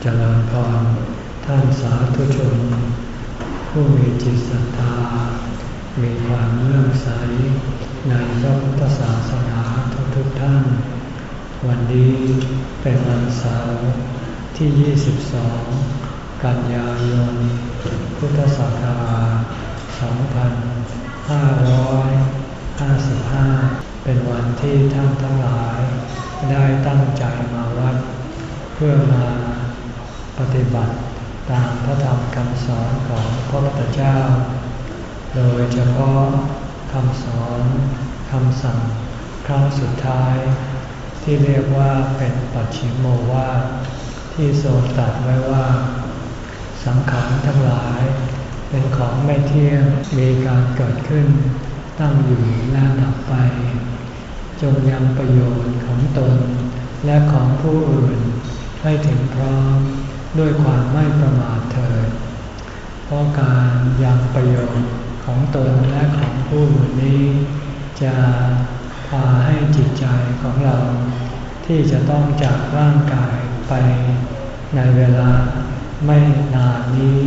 เจริญพรท่านสาธุชน ผู้มีจิตศรัทธา มีความเลื่อมใส ในพระพุทธศาสนาทุกๆทท่าน วันนี้เป็นวันเสาร์ที่ 22 กันยายน พุทธศักราช 2555 เป็นวันที่ท่านทั้งหลายได้ตั้งใจมาวัด เพื่อมา ปฏิบัติตามพระธรรมคำสอนของพระพุทธเจ้า โดยเฉพาะคำสอนคำสั่งครั้งสุดท้าย ที่เรียกว่าเป็นปัจฉิมโมวาที่ทรงตรัสไว้ว่า สังขารทั้งหลาย เป็นของไม่เที่ยงมีการเกิดขึ้น ตั้งอยู่และดับไป จงยังประโยชน์ของตนและของผู้อื่นให้ถึงพร้อม ด้วยความไม่ประมาทเถิด เพราะการยังประโยชน์ของตนและของผู้อื่นนี้ จะพาให้จิตใจของเรา ที่จะต้องจากร่างกายไปในเวลาไม่นานนี้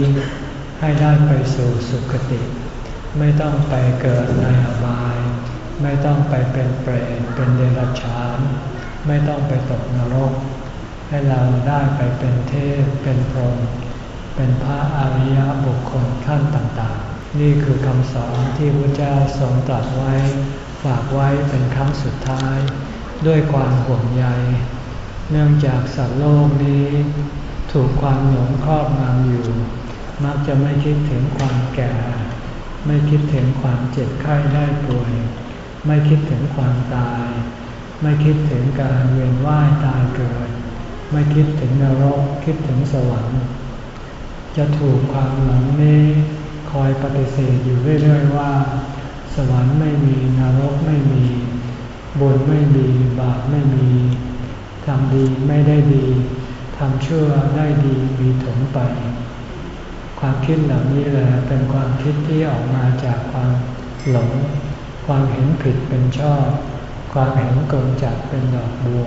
ให้ได้ไปสู่สุคติ ไม่ต้องไปเกิดในอบาย ไม่ต้องไปเป็นเปรตเป็นเดรัจฉาน ไม่ต้องไปตกนรก ให้เราได้ไปเป็นเทพ เป็นพรหม เป็นพระอริยบุคคลขั้นต่างๆ นี่คือคำสอนที่พระเจ้าทรงตรัสไว้ ฝากไว้เป็นครั้งสุดท้าย ด้วยความห่วงใย เนื่องจากสัตว์โลกนี้ ถูกความหลงครอบงำอยู่ มักจะไม่คิดถึงความแก่ ไม่คิดถึงความเจ็บไข้ได้ป่วย ไม่คิดถึงความตาย ไม่คิดถึงการเวียนว่ายตายเกิด ไม่คิดถึงนรกคิดถึงสวรรค์ จะถูกความหลงนี้คอยปฏิเสธอยู่เรื่อยๆว่า สวรรค์ไม่มีนรกไม่มี บุญไม่มีบาปไม่มีทำดีไม่ได้ดีทำชั่วได้ดีมีถมไป ความคิดเหล่านี้แหละเป็นความคิดที่ออกมาจากความหลง ความเห็นผิดเป็นชอบ ความเห็นกงจักเป็นดอกบัว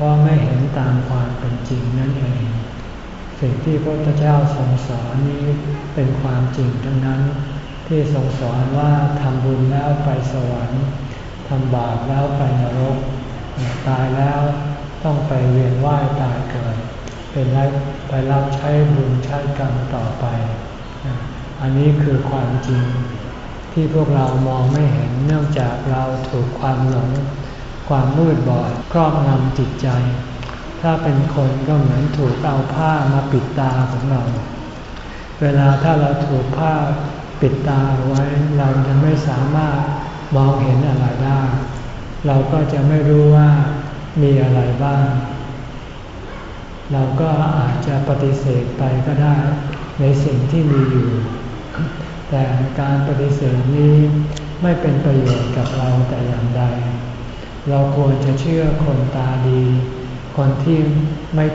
เพราะไม่เห็นตามความเป็นจริงนั่นเอง สิ่งที่พระพุทธเจ้าทรงสอนนี้เป็นความจริงทั้งนั้น ที่ทรงสอนว่าทำบุญแล้วไปสวรรค์ทำบาปแล้วไปนรก ตายแล้วต้องไปเวียนว่ายตายเกิด เป็นไรไปรับใช้บุญใช้กรรมต่อไป อันนี้คือความจริงที่พวกเรามองไม่เห็นเนื่องจากเราถูกความหลง ความมืดบอดครอบงำจิตใจ ถ้าเป็นคนก็เหมือนถูกเอาผ้ามาปิดตาของเรา เวลาถ้าเราถูกผ้าปิดตาไว้เราจะไม่สามารถมองเห็นอะไรได้ เราก็จะไม่รู้ว่ามีอะไรบ้าง เราก็อาจจะปฏิเสธไปก็ได้ในสิ่งที่มีอยู่ แต่การปฏิเสธนี้ไม่เป็นประโยชน์กับเราแต่อย่างใด เราควรจะเชื่อคนตาดี คนที่ไม่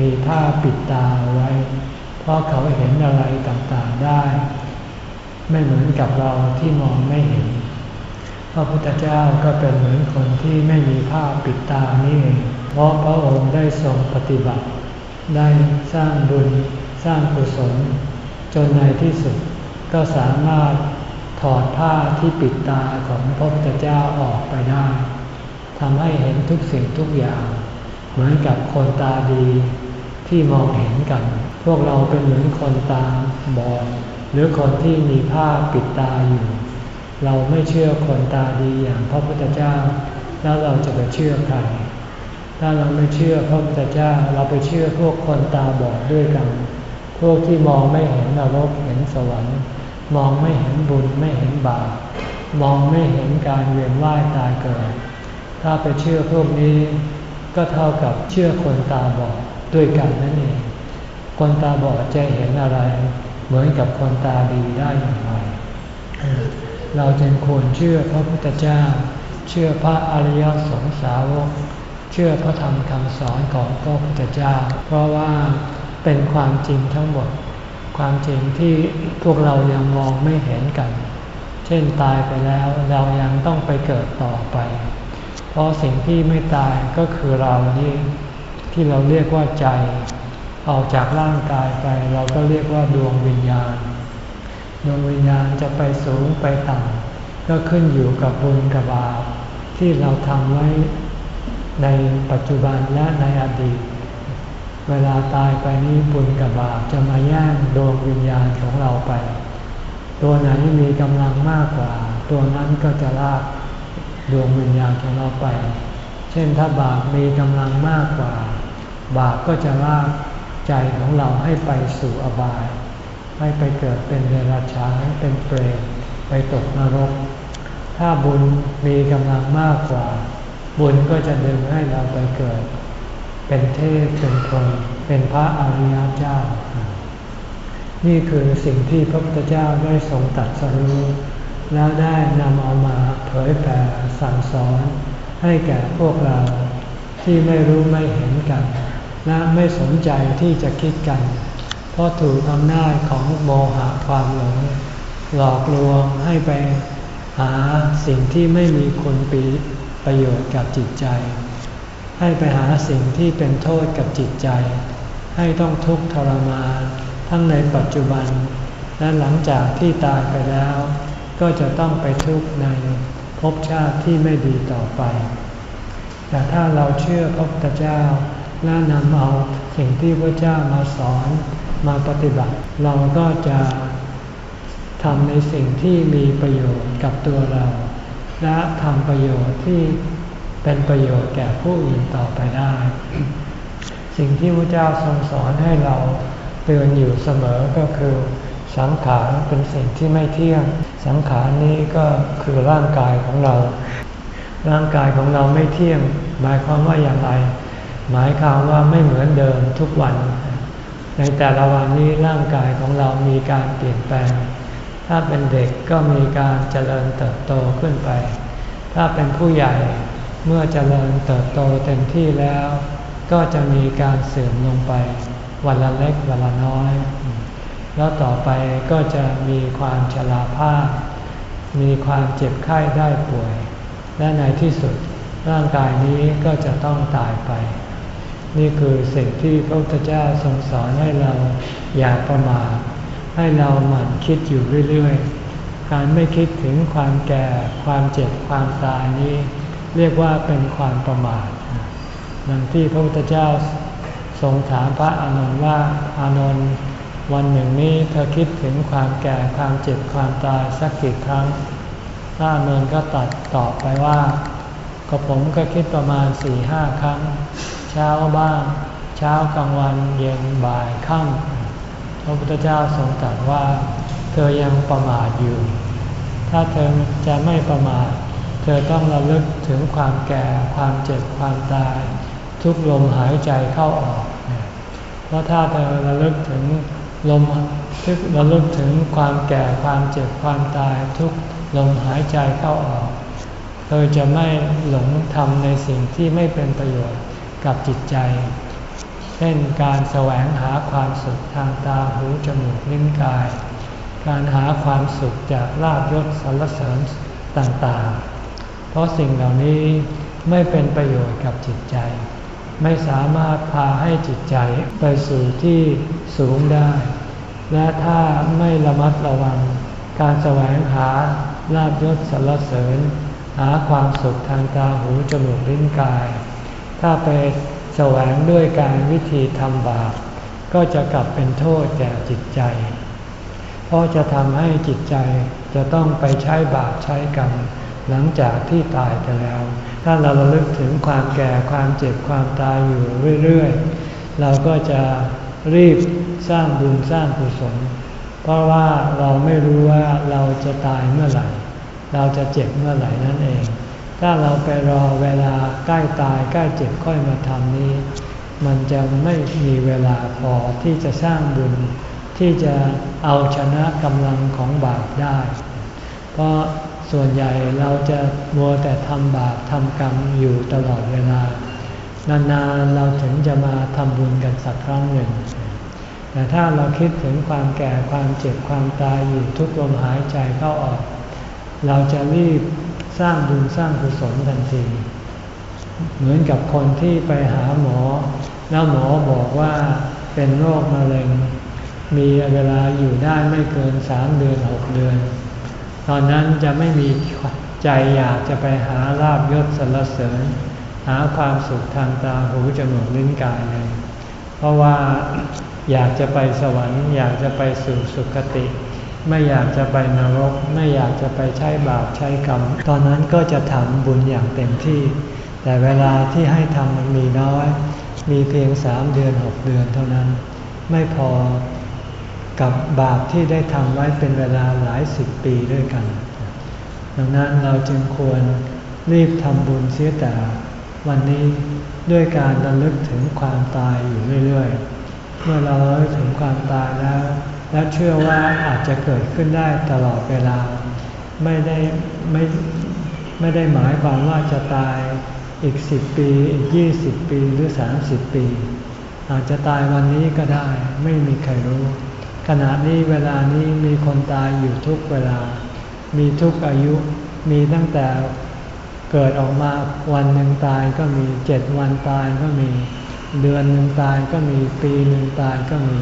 มีผ้าปิดตาไว้ เพราะเขาเห็นอะไรต่างๆได้ ไม่เหมือนกับเราที่มองไม่เห็น พระพุทธเจ้าก็เป็นเหมือนคนที่ไม่มีผ้าปิดตานี่เองเพราะพระองค์ได้ทรงปฏิบัติ ได้สร้างบุญสร้างกุศล จนในที่สุดก็สามารถถอดผ้าที่ปิดตาของพระพุทธเจ้าออกไปได้ ทำให้เห็นทุกสิ่งทุกอย่าง เหมือนกับคนตาดีที่มองเห็นกัน พวกเราเป็นเหมือนคนตาบอดหรือคนที่มีผ้าปิดตาอยู่ เราไม่เชื่อคนตาดีอย่างพระพุทธเจ้า แล้วเราจะไปเชื่อใคร ถ้าเราไม่เชื่อพระพุทธเจ้าเราไปเชื่อพวกคนตาบอดด้วยกัน พวกที่มองไม่เห็นนรกเห็นสวรรค์ มองไม่เห็นบุญไม่เห็นบาปมองไม่เห็นการเวียนว่ายตายเกิด ถ้าไปเชื่อพวกนี้ ก็เท่ากับเชื่อคนตาบอดด้วยกันนั่นเอง คนตาบอดจะเห็นอะไร เหมือนกับคนตาดีได้อย่างไร เราจึงควรเชื่อพระพุทธเจ้า เชื่อพระอริยสงสาวก เชื่อพระธรรมคำสอนของพระพุทธเจ้า เพราะว่าเป็นความจริงทั้งหมด ความจริงที่พวกเรายังมองไม่เห็นกัน เช่นตายไปแล้วเรายังต้องไปเกิดต่อไป เพราะสิ่งที่ไม่ตายก็คือเรานี่ที่เราเรียกว่าใจ ออกจากร่างกายไปเราก็เรียกว่าดวงวิญญาณ ดวงวิญญาณจะไปสูงไปต่ำก็ขึ้นอยู่กับบุญกับบาปที่เราทำไว้ในปัจจุบันและในอดีต เวลาตายไปนี้บุญกับบาปจะมาแย่งดวงวิญญาณของเราไป ตัวไหนมีกำลังมากกว่า ตัวนั้นก็จะลาก ดวงวิญญาณของเราไป เช่นถ้าบาปมีกำลังมากกว่า บาปก็จะลากใจของเราให้ไปสู่อบาย ให้ไปเกิดเป็นเดรัจฉานเป็นเปรตไปตกนรก ถ้าบุญมีกำลังมากกว่า บุญก็จะดึงให้เราไปเกิด เป็นเทพเป็นพรหมเป็นพระอริยเจ้า นี่คือสิ่งที่พระพุทธเจ้าได้ทรงตัดสรู้แล้วได้นำเอามา เผยแผ่สั่งสอนให้แก่พวกเราที่ไม่รู้ไม่เห็นกัน และไม่สนใจที่จะคิดกัน เพราะถูกอำนาจของโมหะความหลง หลอกลวงให้ไปหาสิ่งที่ไม่มีคุณปีประโยชน์กับจิตใจ ให้ไปหาสิ่งที่เป็นโทษกับจิตใจ ให้ต้องทุกข์ทรมานทั้งในปัจจุบัน และหลังจากที่ตายไปแล้ว ก็จะต้องไปทุกข์ใน ภพชาติที่ไม่ดีต่อไป แต่ถ้าเราเชื่อพระพุทธเจ้าและนำเอาสิ่งที่พระเจ้ามาสอนมาปฏิบัติ เราก็จะทำในสิ่งที่มีประโยชน์กับตัวเรา และทำประโยชน์ที่เป็นประโยชน์แก่ผู้อื่นต่อไปได้ สิ่งที่พระเจ้าทรงสอนให้เราเตือนอยู่เสมอก็คือ สังขารเป็นสิ่งที่ไม่เที่ยง สังขารนี้ก็คือร่างกายของเรา ร่างกายของเราไม่เที่ยง หมายความว่าอย่างไร หมายความว่าไม่เหมือนเดิมทุกวัน ในแต่ละวันนี้ร่างกายของเรามีการเปลี่ยนแปลง ถ้าเป็นเด็กก็มีการเจริญเติบโตขึ้นไป ถ้าเป็นผู้ใหญ่เมื่อเจริญเติบโตเต็มที่แล้ว ก็จะมีการเสื่อมลงไป วันละเล็กวันละน้อย แล้วต่อไปก็จะมีความชราภาพ มีความเจ็บไข้ได้ป่วย และในที่สุดร่างกายนี้ก็จะต้องตายไป นี่คือสิ่งที่พระพุทธเจ้าทรงสอนให้เราอย่าประมาทให้เราหมั่นคิดอยู่เรื่อยๆ การไม่คิดถึงความแก่ ความเจ็บ ความตายนี้ เรียกว่าเป็นความประมาทดังที่พระพุทธเจ้าทรงถามพระอานนท์ว่าอานนท์ วันหนึ่งนี้เธอคิดถึงความแก่ความเจ็บความตายสักกี่ครั้งพระเนนก็ตัดตอบไปว่า ก็ผมก็คิดประมาณสี่ห้าครั้ง เช้าบ้าง เช้ากลางวันเย็นบ่ายค่ำพระพุทธเจ้าทรงตรัสว่า เธอยังประมาทอยู่ ถ้าเธอจะไม่ประมาท เธอต้องระลึกถึงความแก่ความเจ็บความตาย ทุกลมหายใจเข้าออก เพราะถ้าเธอระลึกถึง ลมทึกระลึกถึงความแก่ความเจ็บความตายทุกลมหายใจเข้าออก เธอจะไม่หลงทำในสิ่งที่ไม่เป็นประโยชน์กับจิตใจ เช่นการแสวงหาความสุขทางตาหูจมูกลิ้นกาย การหาความสุขจากลาบยศสรรเสริญต่างๆ เพราะสิ่งเหล่านี้ไม่เป็นประโยชน์กับจิตใจ ไม่สามารถพาให้จิตใจไปสู่ที่สูงได้ และถ้าไม่ระมัดระวัง การแสวงหาลาบยศสรรเสริญ หาความสุขทางตาหูจมูกลิ้นกาย ถ้าไปแสวงด้วยการวิธีทำบาปก็จะกลับเป็นโทษแก่จิตใจ เพราะจะทำให้จิตใจจะต้องไปใช้บาปใช้กรรม หลังจากที่ตายไปแล้ว ถ้าเราระลึกถึงความแก่ความเจ็บความตายอยู่เรื่อยๆ เราก็จะรีบสร้างบุญสร้างกุศล เพราะว่าเราไม่รู้ว่าเราจะตายเมื่อไหร่ เราจะเจ็บเมื่อไหร่นั่นเอง ถ้าเราไปรอเวลาใกล้ตายใกล้เจ็บค่อยมาทำนี้ มันจะไม่มีเวลาพอที่จะสร้างบุญที่จะเอาชนะกำลังของบาปได้ เพราะ ส่วนใหญ่เราจะมัวแต่ทำบาปทำกรรมอยู่ตลอดเวลา นานๆเราถึงจะมาทำบุญกันสักครั้งหนึ่ง แต่ถ้าเราคิดถึงความแก่ความเจ็บความตายอยู่ทุกลมหายใจเข้าออก เราจะรีบสร้างบุญสร้างกุศลทันที เหมือนกับคนที่ไปหาหมอ แล้วหมอบอกว่าเป็นโรคมะเร็ง มีเวลาอยู่ได้ไม่เกินสามเดือนหกเดือน ตอนนั้นจะไม่มีใจอยากจะไปหาลาบยศสรรเสริญ หาความสุขทางตาหูจมูกลิ้นกายเลย เพราะว่าอยากจะไปสวรรค์ อยากจะไปสู่สุคติ ไม่อยากจะไปนรก ไม่อยากจะไปใช้บาปใช้กรรม ตอนนั้นก็จะทำบุญอย่างเต็มที่ แต่เวลาที่ให้ทำมันมีน้อย มีเพียงสามเดือนหกเดือนเท่านั้น ไม่พอ กับบาปที่ได้ทำไว้เป็นเวลาหลายสิบปีด้วยกัน ดังนั้นเราจึงควรรีบทำบุญเสียแต่วันนี้ด้วยการระลึกถึงความตายอยู่เรื่อยๆ เมื่อเราระลึกถึงความตายแล้ว และเชื่อว่าอาจจะเกิดขึ้นได้ตลอดเวลา ไม่ได้ไม่ไม่ได้หมายความว่าจะตายอีกสิบปี อีกยี่สิบปีหรือสามสิบปี อาจจะตายวันนี้ก็ได้ไม่มีใครรู้ ขณะนี้เวลานี้มีคนตายอยู่ทุกเวลา มีทุกอายุ มีตั้งแต่เกิดออกมาวันหนึ่งตายก็มีเจ็ดวันตายก็มี เดือนหนึ่งตายก็มีปีหนึ่งตายก็มี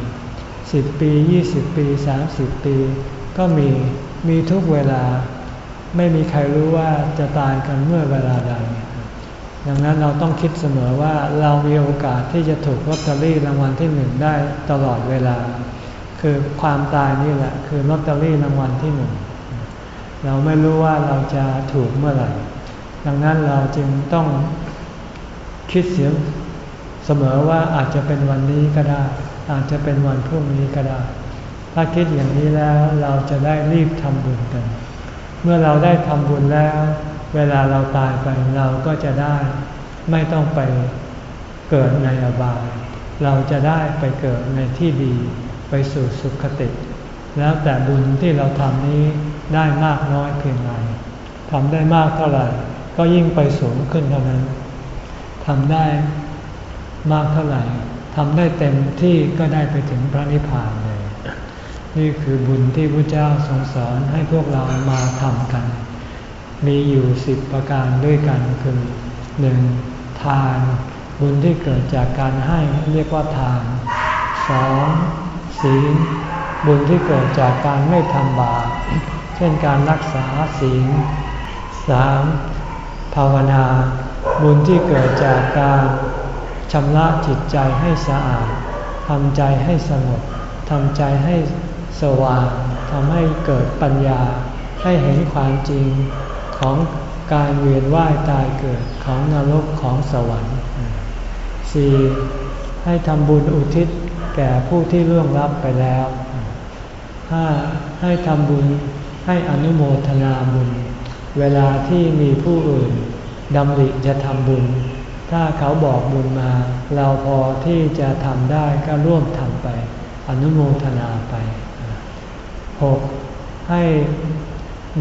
สิบปียี่สิบปีสามสิบปี ก็มีมีทุกเวลา ไม่มีใครรู้ว่าจะตายกันเมื่อเวลาใดดังนั้นเราต้องคิดเสมอว่าเรามีโอกาสที่จะถูกลอตเตอรี่รางวัลที่หนึ่งได้ตลอดเวลา คือความตายนี่แหละ คือลอตเตอรี่รางวัลที่หนึ่งเราไม่รู้ว่าเราจะถูกเมื่อไหร่ ดังนั้นเราจึงต้องคิดเสียเสมอว่าอาจจะเป็นวันนี้ก็ได้ อาจจะเป็นวันพรุ่งนี้ก็ได้ ถ้าคิดอย่างนี้แล้วเราจะได้รีบทำบุญกัน เมื่อเราได้ทำบุญแล้ว เวลาเราตายไปเราก็จะได้ ไม่ต้องไปเกิดในอบาย เราจะได้ไปเกิดในที่ดี ไปสู่สุขติ แล้วแต่บุญที่เราทำนี้ได้มากน้อยเพียงไรทำได้มากเท่าไหร่ ก็ยิ่งไปสูงขึ้นเท่านั้นทำได้มากเท่าไหร่ทำได้เต็มที่ก็ได้ไปถึงพระนิพพานเลย นี่คือบุญที่พระเจ้าทรงสอนให้พวกเรามาทำกัน มีอยู่สิบประการด้วยกันคือหนึ่งทาน บุญที่เกิดจากการให้เรียกว่าทานสอง ศีลบุญที่เกิดจากการไม่ทำบาปเช่นการรักษาศีลสามภาวนา บุญที่เกิดจากการชำระจิตใจให้สะอาดทำใจให้สงบทำใจให้สว่างทำให้เกิดปัญญา ให้เห็นความจริงของการเวียนว่ายตายเกิดของนรกของสวรรค์ 4. ให้ทำบุญอุทิศ แก่ผู้ที่ล่วงลับไปแล้ว 5. ให้ทำบุญให้อนุโมทนาบุญ เวลาที่มีผู้อื่นดำริจะทำบุญ ถ้าเขาบอกบุญมา เราพอที่จะทำได้ก็ร่วมทำไป อนุโมทนาไป 6. ให้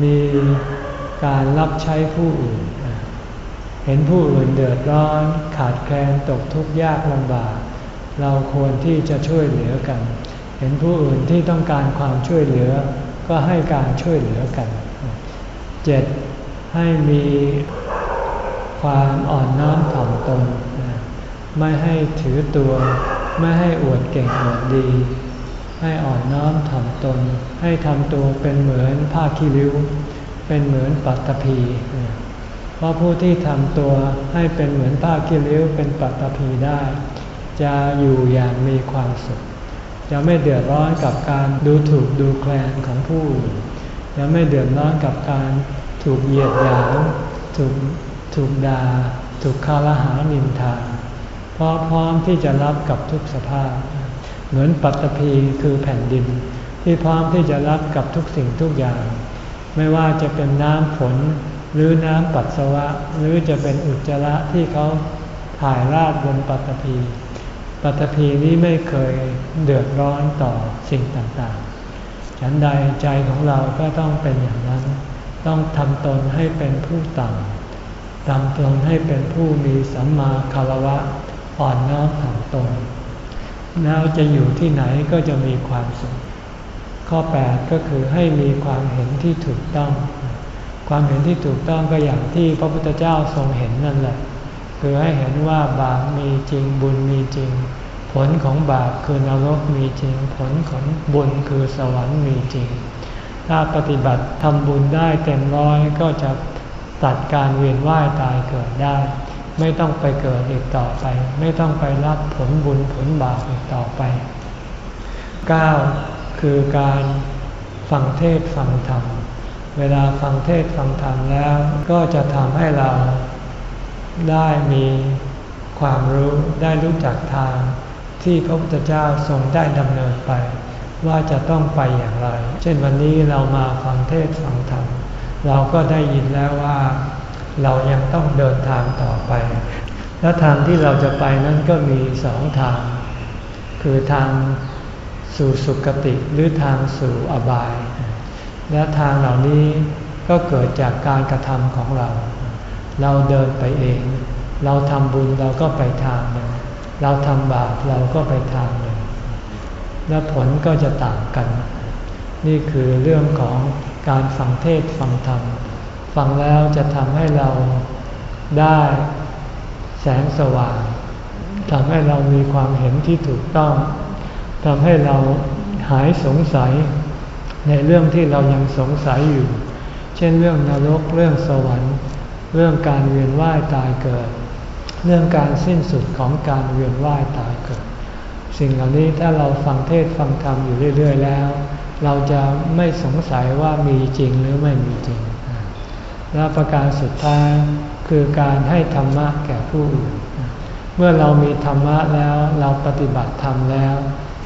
มีการรับใช้ผู้อื่น เห็นผู้อื่นเดือดร้อน ขาดแคลนตกทุกข์ยากลำบาก เราควรที่จะช่วยเหลือกัน เห็นผู้อื่นที่ต้องการความช่วยเหลือ ก็ให้การช่วยเหลือกัน 7. ให้มีความอ่อนน้อมถ่อมตน ไม่ให้ถือตัว ไม่ให้อวดเก่งอวดดี ให้อ่อนน้อมถ่อมตน ให้ทำตัวเป็นเหมือนผ้าขี้ริ้ว เป็นเหมือนปัตตภีเพราะผู้ที่ทำตัวให้เป็นเหมือนผ้าขี้ริ้วเป็นปัตตภีได้ จะอยู่อย่างมีความสุข จะไม่เดือดร้อนกับการดูถูกดูแคลนของผู้อื่นจะไม่เดือดร้อนกับการถูกเหยียดหยามถูกถูกดา่าถูกคารหานินทาเพราะพร้อมที่จะรับกับทุกสภาพ เหมือนปัตตภีคือแผ่นดิน ที่พร้อมที่จะรับกับทุกสิ่งทุกอย่าง ไม่ว่าจะเป็นน้ำฝนหรือน้ำปัสสาวะ หรือจะเป็นอุจจาระที่เขาถ่ายราดบนปัตตภี ปัตภีนี้ไม่เคยเดือดร้อนต่อสิ่งต่างๆ ฉันใดใจของเราก็ต้องเป็นอย่างนั้น ต้องทำตนให้เป็นผู้ต่ำทำตนให้เป็นผู้มีสัมมาคารวะอ่อนน้อมถ่อมตน แล้วจะอยู่ที่ไหนก็จะมีความสุข ข้อ 8 ก็คือให้มีความเห็นที่ถูกต้อง ความเห็นที่ถูกต้องก็อย่างที่พระพุทธเจ้าทรงเห็นนั่นแหละ คือให้เห็นว่าบาปมีจริงบุญมีจริง ผลของบาปคือนรกมีจริง ผลของบุญคือสวรรค์มีจริง ถ้าปฏิบัติทำบุญได้เต็มร้อยก็จะตัดการเวียนว่ายตายเกิดได้ ไม่ต้องไปเกิดอีกต่อไป ไม่ต้องไปรับผลบุญผลบาปอีกต่อไป 9. คือการฟังเทศฟังธรรม เวลาฟังเทศฟังธรรมแล้วก็จะทำให้เรา ได้มีความรู้ได้รู้จักทาง ที่พระพุทธเจ้าทรงได้ดำเนินไป ว่าจะต้องไปอย่างไร เช่นวันนี้เรามาฟังเทศฟังธรรมเราก็ได้ยินแล้วว่าเรายังต้องเดินทางต่อไป และทางที่เราจะไปนั้นก็มีสองทาง คือทางสู่สุคติหรือทางสู่อบาย และทางเหล่านี้ก็เกิดจากการกระทำของเรา เราเดินไปเอง เราทำบุญเราก็ไปทางหนึ่งเราทำบาปเราก็ไปทางหนึ่งและผลก็จะต่างกัน นี่คือเรื่องของการฟังเทศฟังธรรม ฟังแล้วจะทำให้เราได้แสงสว่างทำให้เรามีความเห็นที่ถูกต้องทำให้เราหายสงสัยในเรื่องที่เรายังสงสัยอยู่ เช่นเรื่องนรกเรื่องสวรรค์ เรื่องการเวียนว่ายตายเกิด เรื่องการสิ้นสุดของการเวียนว่ายตายเกิด สิ่งเหล่านี้ถ้าเราฟังเทศฟังธรรมอยู่เรื่อย ๆ แล้ว เราจะไม่สงสัยว่ามีจริงหรือไม่มีจริง และประการสุดท้ายคือการให้ธรรมะแก่ผู้อื่น เมื่อเรามีธรรมะแล้วเราปฏิบัติธรรมแล้ว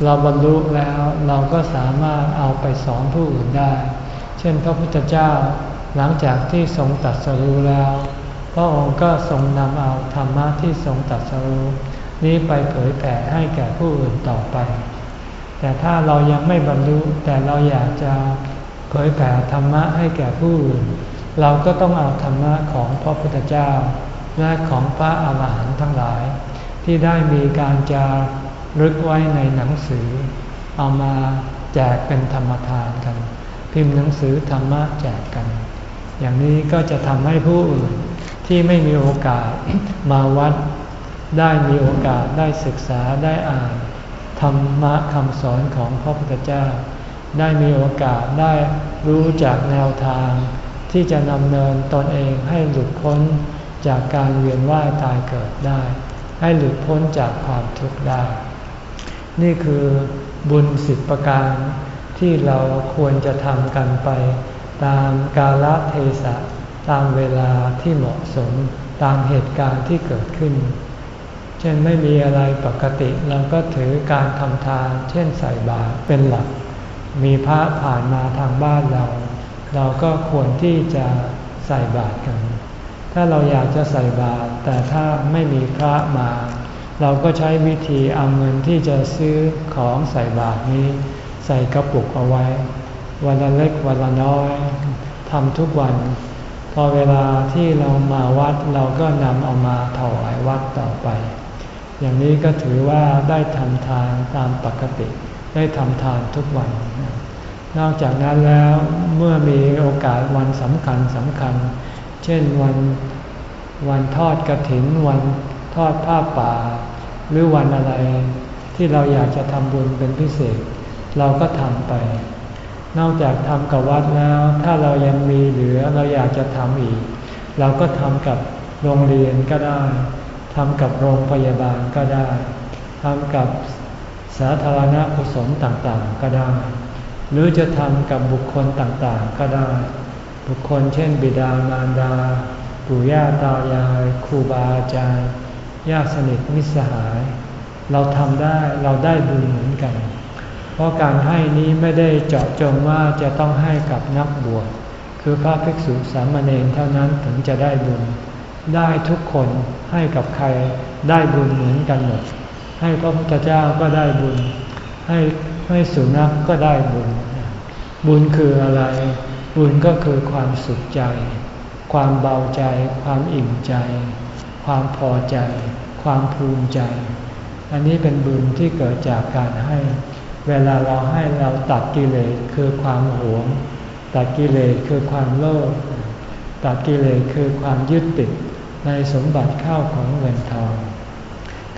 เราบรรลุแล้วเราก็สามารถเอาไปสอนผู้อื่นได้ เช่นพระพุทธเจ้า หลังจากที่ทรงตัดสรู้แล้ว พระองค์ก็ทรงนำเอาธรรมะที่ทรงตัดสรู้นี้ไปเผยแผ่ให้แก่ผู้อื่นต่อไป แต่ถ้าเรายังไม่บรรลุแต่เราอยากจะเผยแผ่ธรรมะให้แก่ผู้อื่น เราก็ต้องเอาธรรมะของพระพุทธเจ้า และของพระอาหารหันต์ทั้งหลาย ที่ได้มีการจะรึกไว้ในหนังสือ เอามาแจกเป็นธรรมทานกัน พิมพ์หนังสือธรรมะแจกกัน อย่างนี้ก็จะทำให้ผู้อื่นที่ไม่มีโอกาสมาวัด ได้มีโอกาสได้ศึกษาได้อ่านธรรมะคำสอนของพระพุทธเจ้า ได้มีโอกาสได้รู้จากแนวทาง ที่จะนำเนินตนเองให้หลุดพ้นจากการเวียนว่ายตายเกิดได้ ให้หลุดพ้นจากความทุกข์ได้ นี่คือบุญสิบประการที่เราควรจะทำกันไป ตามกาลเทศะตามเวลาที่เหมาะสมตามเหตุการณ์ที่เกิดขึ้น เช่นไม่มีอะไรปกติเราก็ถือการทำทาน เช่นใส่บาตรเป็นหลัก มีพระผ่านมาทางบ้านเรา เราก็ควรที่จะใส่บาตรกัน ถ้าเราอยากจะใส่บาตรแต่ถ้าไม่มีพระมา เราก็ใช้วิธีเอาเงินที่จะซื้อของใส่บาตรนี้ ใส่กระปุกเอาไว้ วันละเล็กวันละน้อยทำทุกวัน พอเวลาที่เรามาวัดเราก็นำเอามาถวายวัดต่อไป อย่างนี้ก็ถือว่าได้ทำทานตามปกติ ได้ทำทานทุกวัน นอกจากนั้นแล้วเมื่อมีโอกาสวันสำคัญสำคัญ เช่นวันวันทอดกระถิน วันทอดผ้าป่า หรือวันอะไรที่เราอยากจะทำบุญเป็นพิเศษ เราก็ทำไป นอกจากทำกับวัดแล้ว ถ้าเรายังมีเหลือเราอยากจะทำอีก เราก็ทำกับโรงเรียนก็ได้ทำกับโรงพยาบาลก็ได้ทำกับสาธารณกุศลต่างๆก็ได้ หรือจะทำกับบุคคลต่างๆก็ได้ บุคคลเช่น บิดามารดาปู่ย่าตายายครูบาอาจารย์ญาติสนิทมิตรสหาย เราทำได้เราได้บุญเหมือนกัน เพราะการให้นี้ไม่ได้เจาะจงว่าจะต้องให้กับนักบวช คือพระภิกษุสามเณรเท่านั้นถึงจะได้บุญ ได้ทุกคนให้กับใครได้บุญเหมือนกันหมด ให้พระพุทธเจ้าก็ได้บุญ ให้ให้สุนัขกก็ได้บุญ บุญคืออะไร บุญก็คือความสุขใจ ความเบาใจ ความอิ่มใจ ความพอใจ ความภูมิใจ อันนี้เป็นบุญที่เกิดจากการให้ เวลาเราให้เราตัดกิเลสคือความหวง ตัดกิเลสคือความโลภตัดกิเลสคือความยึดติดในสมบัติข้าวของเงินทอง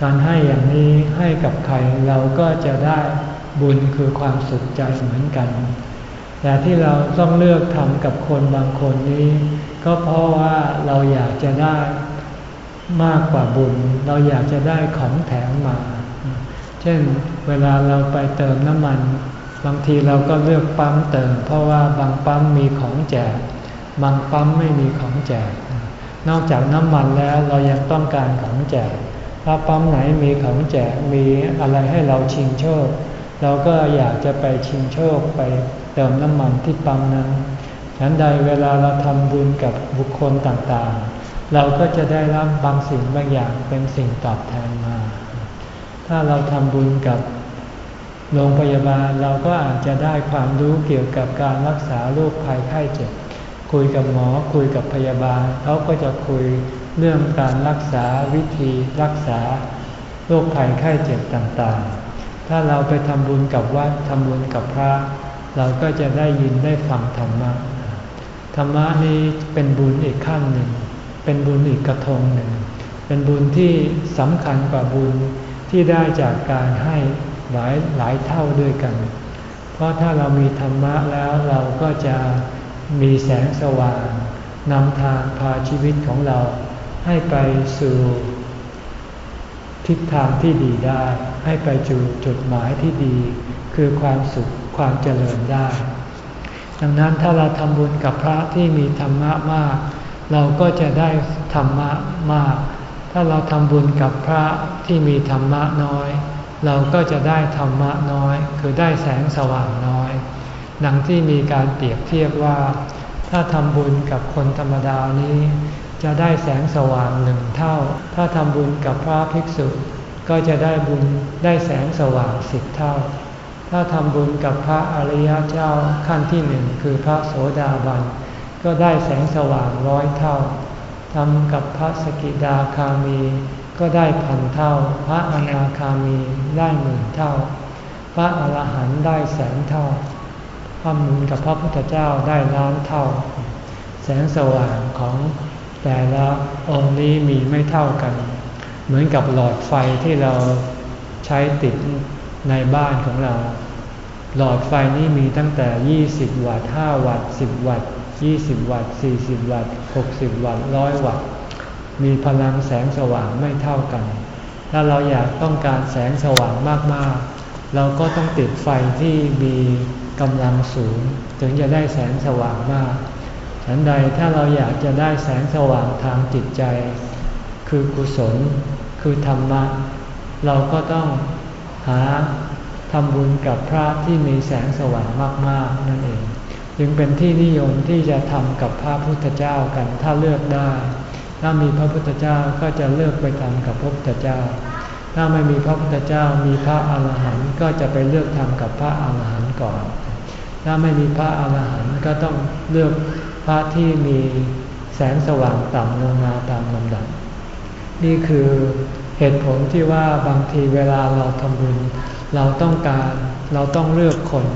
การให้อย่างนี้ให้กับใครเราก็จะได้บุญคือความสุขใจเหมือนกัน แต่ที่เราต้องเลือกทำกับคนบางคนนี้ ก็เพราะว่าเราอยากจะได้มากกว่าบุญ เราอยากจะได้ของแถมมา เช่น เวลาเราไปเติมน้ำมัน บางทีเราก็เลือกปั๊มเติม เพราะว่าบางปั๊มมีของแจก บางปั๊มไม่มีของแจก นอกจากน้ำมันแล้วเรายังต้องการของแจก ถ้าปั๊มไหนมีของแจกมีอะไรให้เราชิงโชค เราก็อยากจะไปชิงโชคไปเติมน้ำมันที่ปั๊มนั้นฉันใดเวลาเราทำบุญกับบุคคลต่างๆ เราก็จะได้รับบางสิ่งบางอย่างเป็นสิ่งตอบแทนมา ถ้าเราทำบุญกับ โรงพยาบาลเราก็อาจจะได้ความรู้เกี่ยวกับการรักษาโรคภัยไข้เจ็บ คุยกับหมอคุยกับพยาบาลเขาก็จะคุยเรื่องการรักษาวิธีรักษาโรคภัยไข้เจ็บต่างๆ ถ้าเราไปทำบุญกับวัดทำบุญกับพระ เราก็จะได้ยินได้ฟังธรรมะ ธรรมะนี้เป็นบุญอีกขั้นหนึ่ง เป็นบุญอีกกระทงหนึ่ง เป็นบุญที่สำคัญกว่าบุญที่ได้จากการให้ หลายหลายเท่าด้วยกัน เพราะถ้าเรามีธรรมะแล้วเราก็จะมีแสงสว่างนำทางพาชีวิตของเราให้ไปสู่ ทิศทางที่ดีได้ ให้ไปจูจุดหมายที่ดี คือความสุขความเจริญได้ ดังนั้นถ้าเราทำบุญกับพระที่มีธรรมะมาก เราก็จะได้ธรรมะมาก ถ้าเราทำบุญกับพระที่มีธรรมะน้อย เราก็จะได้ธรรมะน้อย คือได้แสงสว่างน้อย ดังที่มีการเปรียบเทียบว่า ถ้าทำบุญกับคนธรรมดานี้ จะได้แสงสว่างหนึ่งเท่า ถ้าทำบุญกับพระภิกษุ ก็จะได้บุญได้แสงสว่างสิบเท่า ถ้าทำบุญกับพระอริยเจ้าขั้นที่หนึ่งคือพระโสดาบัน ก็ได้แสงสว่างร้อยเท่าทำกับพระสกิดาคามี ก็ได้พันเท่า พระอนาคามีได้หมื่นเท่า พระอรหันต์ได้แสนเท่าทำบุญกับพระพุทธเจ้าได้ล้านเท่า แสงสว่างของแต่ละองค์นี้มีไม่เท่ากัน เหมือนกับหลอดไฟที่เราใช้ติดในบ้านของเรา หลอดไฟนี้มีตั้งแต่ 20 วัตต์ 5 วัตต์ 10 วัตต์ 20 วัตต์ 40 วัตต์ 60 วัตต์ 100 วัตต์ มีพลังแสงสว่างไม่เท่ากัน ถ้าเราอยากต้องการแสงสว่างมากๆ เราก็ต้องติดไฟที่มีกำลังสูง ถึงจะได้แสงสว่างมาก ฉันใดถ้าเราอยากจะได้แสงสว่างทางจิตใจ คือกุศล คือธรรมะ เราก็ต้องหาทำบุญกับพระที่มีแสงสว่างมากๆนั่นเอง จึงเป็นที่นิยมที่จะทำกับพระพุทธเจ้ากันถ้าเลือกได้ ถ้ามีพระพุทธเจ้าก็จะเลือกไปทำกับพระพุทธเจ้า ถ้าไม่มีพระพุทธเจ้ามีพระอาหารหันต์ก็จะไปเลือกทำกับพระอาหารหันต์ก่อน ถ้าไม่มีพระอาหารหันต์ก็ต้องเลือกพระที่มีแสงสว่างต่ำลงมาตามลำดับ นี่คือเหตุผลที่ว่าบางทีเวลาเราทำบุญเราต้องการเราต้องเลือกคน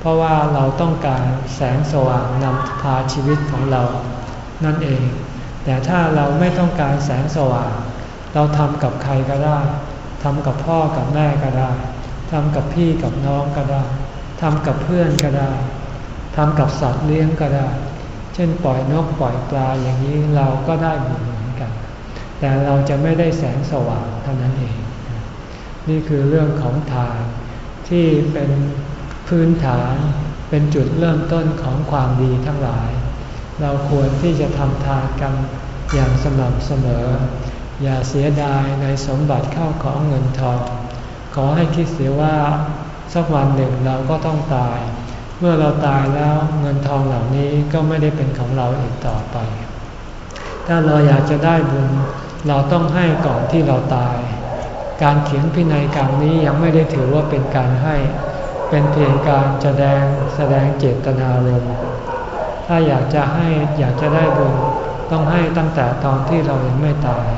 เพราะว่าเราต้องการแสงสว่างนำพาชีวิตของเรา นั่นเอง แต่ถ้าเราไม่ต้องการแสงสว่าง เราทำกับใครก็ได้ทำกับพ่อกับแม่ก็ได้ทำกับพี่กับน้องก็ได้ทำกับเพื่อนก็ได้ทำกับสัตว์เลี้ยงก็ได้ เช่นปล่อยนกปล่อยปลาอย่างนี้เราก็ได้เหมือนกัน แต่เราจะไม่ได้แสงสว่างเท่านั้นเอง นี่คือเรื่องของทานที่เป็นพื้นฐานเป็นจุดเริ่มต้นของความดีทั้งหลาย เราควรที่จะทำทานกันอย่างสม่ำเสมอ อย่าเสียดายในสมบัติเข้าของเงินทอง ขอให้คิดเสียว่าสักวันหนึ่งเราก็ต้องตาย เมื่อเราตายแล้วเงินทองเหล่านี้ก็ไม่ได้เป็นของเราอีกต่อไป ถ้าเราอยากจะได้บุญเราต้องให้ก่อนที่เราตาย การเขียนพินัยกรรมนี้ยังไม่ได้ถือว่าเป็นการให้ เป็นเพียงการแสดงแสดงเจตนารมณ์ ถ้าอยากจะให้อยากจะได้บุญต้องให้ตั้งแต่ตอนที่เรายังไม่ตาย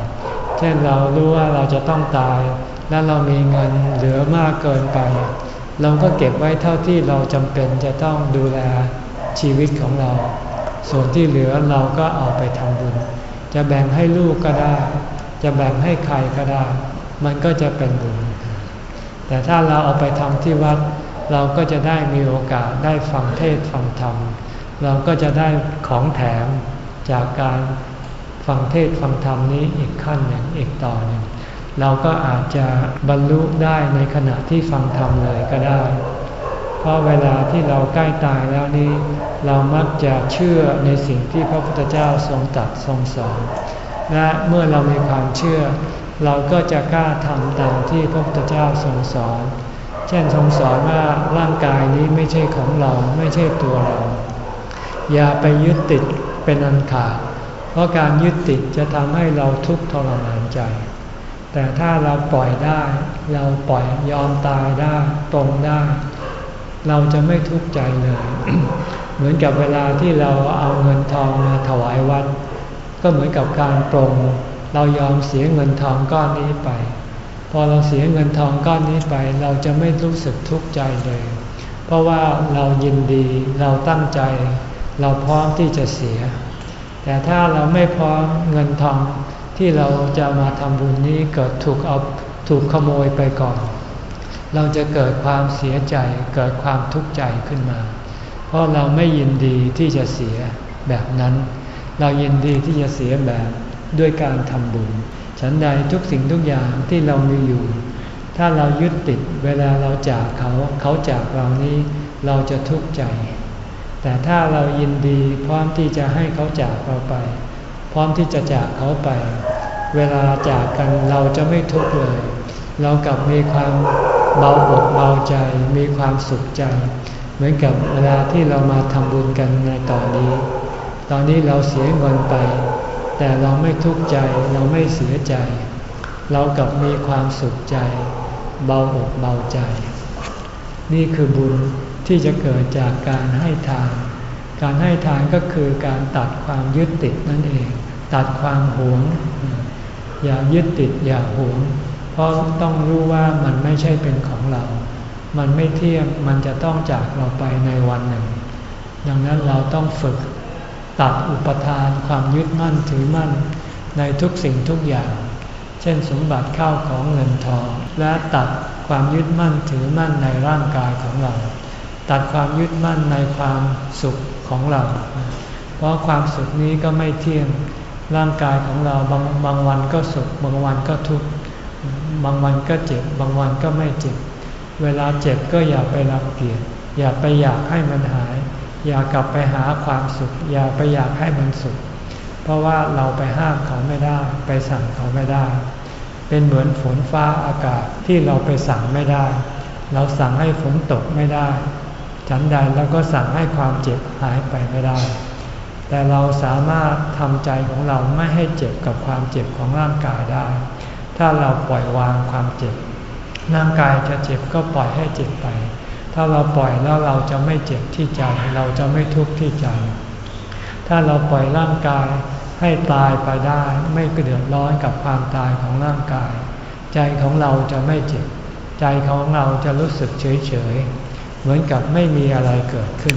เช่นเรารู้ว่าเราจะต้องตาย และเรามีเงินเหลือมากเกินไป เราก็เก็บไว้เท่าที่เราจำเป็นจะต้องดูแลชีวิตของเรา ส่วนที่เหลือเราก็เอาไปทำบุญ จะแบ่งให้ลูกก็ได้ จะแบ่งให้ใครก็ได้ มันก็จะเป็นบุญ แต่ถ้าเราเอาไปทำที่วัด เราก็จะได้มีโอกาสได้ฟังเทศฟังธรรม เราก็จะได้ของแถมจากการฟังเทศฟังธรรมนี้อีกขั้นหนึ่งอีกต่อหนึ่งเราก็อาจจะบรรลุได้ในขณะที่ฟังธรรมเลยก็ได้ เพราะเวลาที่เราใกล้ตายแล้วนี้ เรามักจะเชื่อในสิ่งที่พระพุทธเจ้าทรงตรัสทรงสอน และเมื่อเรามีความเชื่อ เราก็จะกล้าทำตามที่พระพุทธเจ้าทรงสอน เช่นทรงสอนว่าร่างกายนี้ไม่ใช่ของเราไม่ใช่ตัวเรา อย่าไปยึดติดเป็นอันขาด เพราะการยึดติดจะทำให้เราทุกข์ทรมานใจ แต่ถ้าเราปล่อยได้ เราปล่อยยอมตายได้ตรงได้ เราจะไม่ทุกข์ใจเลย เหมือนกับเวลาที่เราเอาเงินทองมาถวายวัด ก็เหมือนกับการปรงเรายอมเสียเงินทองก้อนนี้ไป พอเราเสียเงินทองก้อนนี้ไป เราจะไม่รู้สึกทุกข์ใจเลย เพราะว่าเรายินดีเราตั้งใจ เราพร้อมที่จะเสีย แต่ถ้าเราไม่พร้อมเงินทองที่เราจะมาทำบุญนี้เกิดถูกเอาถูกขโมยไปก่อน เราจะเกิดความเสียใจเกิดความทุกข์ใจขึ้นมา เพราะเราไม่ยินดีที่จะเสียแบบนั้น เรายินดีที่จะเสียแบบด้วยการทำบุญ ฉันใดทุกสิ่งทุกอย่างที่เรามีอยู่ ถ้าเรายึดติดเวลาเราจากเขาเขาจากเรานี้เราจะทุกข์ใจ แต่ถ้าเรายินดีพร้อมที่จะให้เขาจากเราไป พร้อมที่จะจากเขาไป เวลาจากกันเราจะไม่ทุกข์เลย เรากลับมีความเบาอกเบาใจ มีความสุขใจ เหมือนกับเวลาที่เรามาทำบุญกันในตอนนี้ ตอนนี้เราเสียเงินไป แต่เราไม่ทุกข์ใจเราไม่เสียใจ เรากลับมีความสุขใจ เบาอกเบาใจ นี่คือบุญ ที่จะเกิดจากการให้ทาน การให้ทานก็คือการตัดความยึดติดนั่นเอง ตัดความหวง อย่ายึดติดอย่าหวง เพราะต้องรู้ว่ามันไม่ใช่เป็นของเรา มันไม่เที่ยงมันจะต้องจากเราไปในวันหนึ่ง ดังนั้นเราต้องฝึกตัดอุปทานความยึดมั่นถือมั่นในทุกสิ่งทุกอย่าง เช่นสมบัติข้าวของเงินทอง และตัดความยึดมั่นถือมั่นในร่างกายของเรา ตัดความยึดมั่นในความสุขของเรา เพราะความสุขนี้ก็ไม่เที่ยง ร่างกายของเราบางบางวันก็สุข บางวันก็ทุกข์ บางวันก็เจ็บ บางวันก็ไม่เจ็บ เวลาเจ็บก็อย่าไปรังเกียจ อย่าไปอยากให้มันหาย อย่ากลับไปหาความสุข อย่าไปอยากให้มันสุข เพราะว่าเราไปห้ามเขาไม่ได้ ไปสั่งเขาไม่ได้ เป็นเหมือนฝนฟ้าอากาศที่เราไปสั่งไม่ได้ เราสั่งให้ฝนตกไม่ได้ ฉันใดแล้วก็สั่งให้ความเจ็บหายไปไม่ได้ แต่เราสามารถทำใจของเราไม่ให้เจ็บกับความเจ็บของร่างกายได้ ถ้าเราปล่อยวางความเจ็บ ร่างกายจะเจ็บก็ปล่อยให้เจ็บไป ถ้าเราปล่อยแล้วเราจะไม่เจ็บที่ใจ เราจะไม่ทุกข์ที่ใจ ถ้าเราปล่อยร่างกายให้ตายไปได้ไม่เดือดร้อนกับความตายของร่างกาย ใจของเราจะไม่เจ็บ ใจของเราจะรู้สึกเฉยเฉย เหมือนกับไม่มีอะไรเกิดขึ้น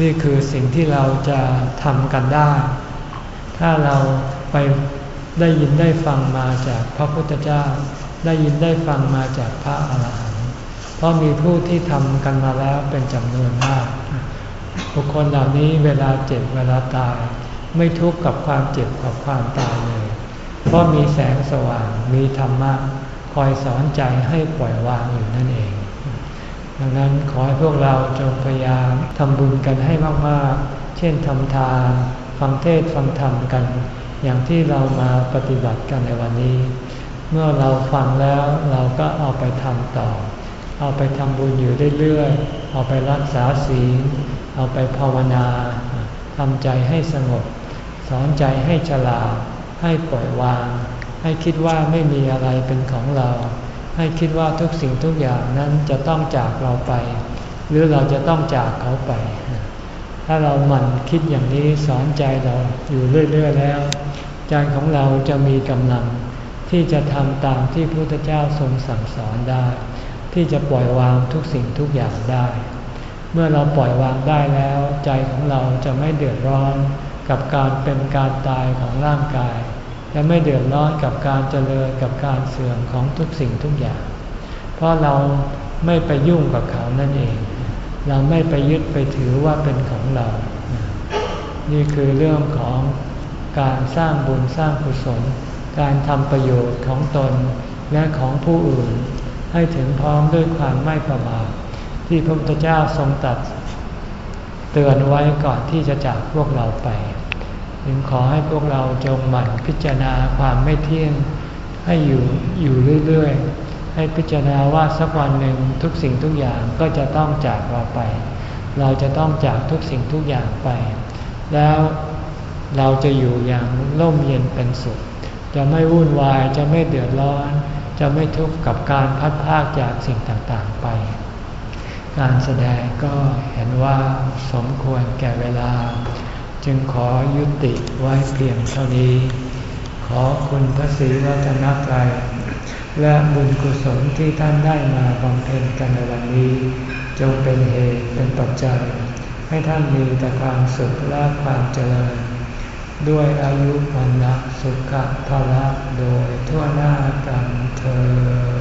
นี่คือสิ่งที่เราจะทำกันได้ ถ้าเราไปได้ยินได้ฟังมาจากพระพุทธเจ้า ได้ยินได้ฟังมาจากพระอาหารหันต์เพราะมีผู้ที่ทำกันมาแล้วเป็นจำนวนมาก บุคคลเหล่านี้เวลาเจ็บเวลาตาย ไม่ทุกข์กับความเจ็บกับความตายเลย เพราะมีแสงสว่างมีธรรมะคอยสอนใจให้ปล่อยวางอยู่นั่นเอง ดังนั้นขอให้พวกเราจงพยายามทำบุญกันให้มากๆ เช่นทำทานฟังเทศฟังธรรมกัน อย่างที่เรามาปฏิบัติกันในวันนี้ เมื่อเราฟังแล้วเราก็เอาไปทำต่อ เอาไปทำบุญอยู่เรื่อยๆ เอาไปรักษาศีล เอาไปภาวนาทำใจให้สงบ สอนใจให้ฉลาดให้ปล่อยวาง ให้คิดว่าไม่มีอะไรเป็นของเรา ให้คิดว่าทุกสิ่งทุกอย่างนั้นจะต้องจากเราไป หรือเราจะต้องจากเขาไป ถ้าเราหมั่นคิดอย่างนี้สอนใจเราอยู่เรื่อยๆแล้ว ใจของเราจะมีกำลังที่จะทำตามที่พระพุทธเจ้าทรงสั่งสอนได้ ที่จะปล่อยวางทุกสิ่งทุกอย่างได้ เมื่อเราปล่อยวางได้แล้ว ใจของเราจะไม่เดือดร้อนกับการเป็นการตายของร่างกาย จะไม่เดือดร้อนกับการเจริญกับการเสื่อมของทุกสิ่งทุกอย่าง เพราะเราไม่ไปยุ่งกับเขานั่นเอง เราไม่ไปยึดไปถือว่าเป็นของเรา นี่คือเรื่องของการสร้างบุญสร้างกุศล การทำประโยชน์ของตนและของผู้อื่น ให้ถึงพร้อมด้วยความไม่ประมาทที่พระพุทธเจ้าทรงตัดเตือนไว้ก่อนที่จะจากพวกเราไป จึงขอให้พวกเราจงหมั่นพิจารณาความไม่เที่ยงให้อยู่อยู่เรื่อยๆ ให้พิจารณาว่าสักวันหนึ่งทุกสิ่งทุกอย่างก็จะต้องจากเราไป เราจะต้องจากทุกสิ่งทุกอย่างไป แล้วเราจะอยู่อย่างร่มเย็นเป็นสุข จะไม่วุ่นวายจะไม่เดือดร้อน จะไม่ทุกข์กับการพัดพากจากสิ่งต่างๆไป การแสดงก็เห็นว่าสมควรแก่เวลา จึงขอยุติไว้เพียงเท่านี้ ขอคุณพระศรีรัตนตรัยและบุญกุศลที่ท่านได้มาบำเพ็ญกันในวันนี้ จงเป็นเหตุเป็นปัจจัย ให้ท่านมีแต่ความสุขและความเจริญ ด้วยอายุวันละสุขภาละโดยทั่วหน้ากันเธอ